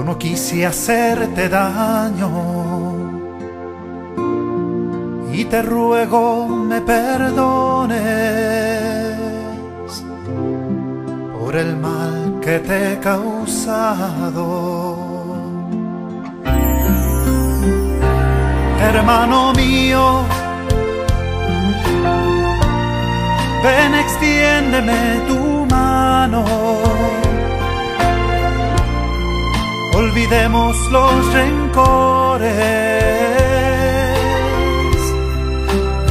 Yo no quise hacerte daño y te ruego me perdones por el mal que te he causado. Hermano mío, ven extiéndeme tu mano. Olvidemos los rencores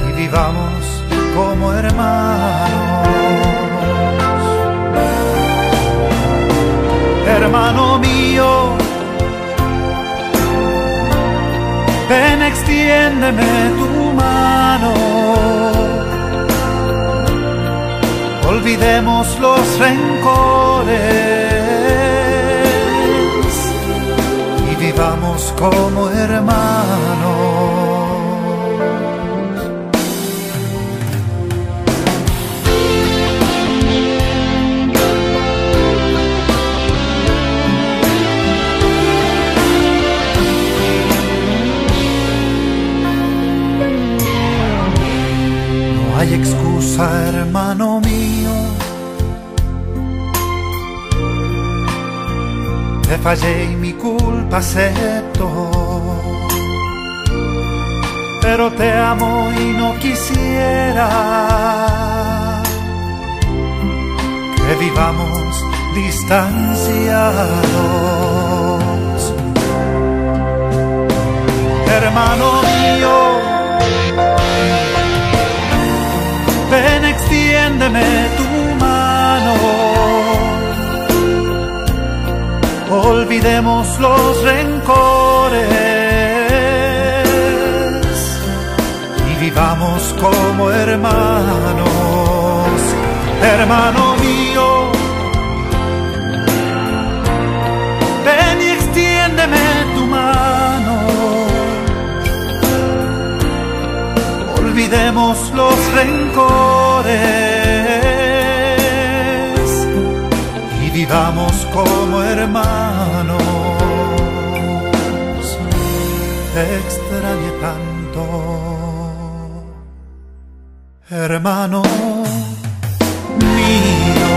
y vivamos como hermanos. Hermano mío, ven extiéndeme tu mano. Olvidemos los rencores como hermanos. No hay excusa, hermano mío. Te fallé y mi culpa acepto. Pero te amo y no quisiera que vivamos distanciados. Hermano Olvidemos los rencores y vivamos como hermanos. Hermano mío, ven y extiéndeme tu mano. Olvidemos los rencores vivamos como hermanos. Te extrañé tanto, hermano mío.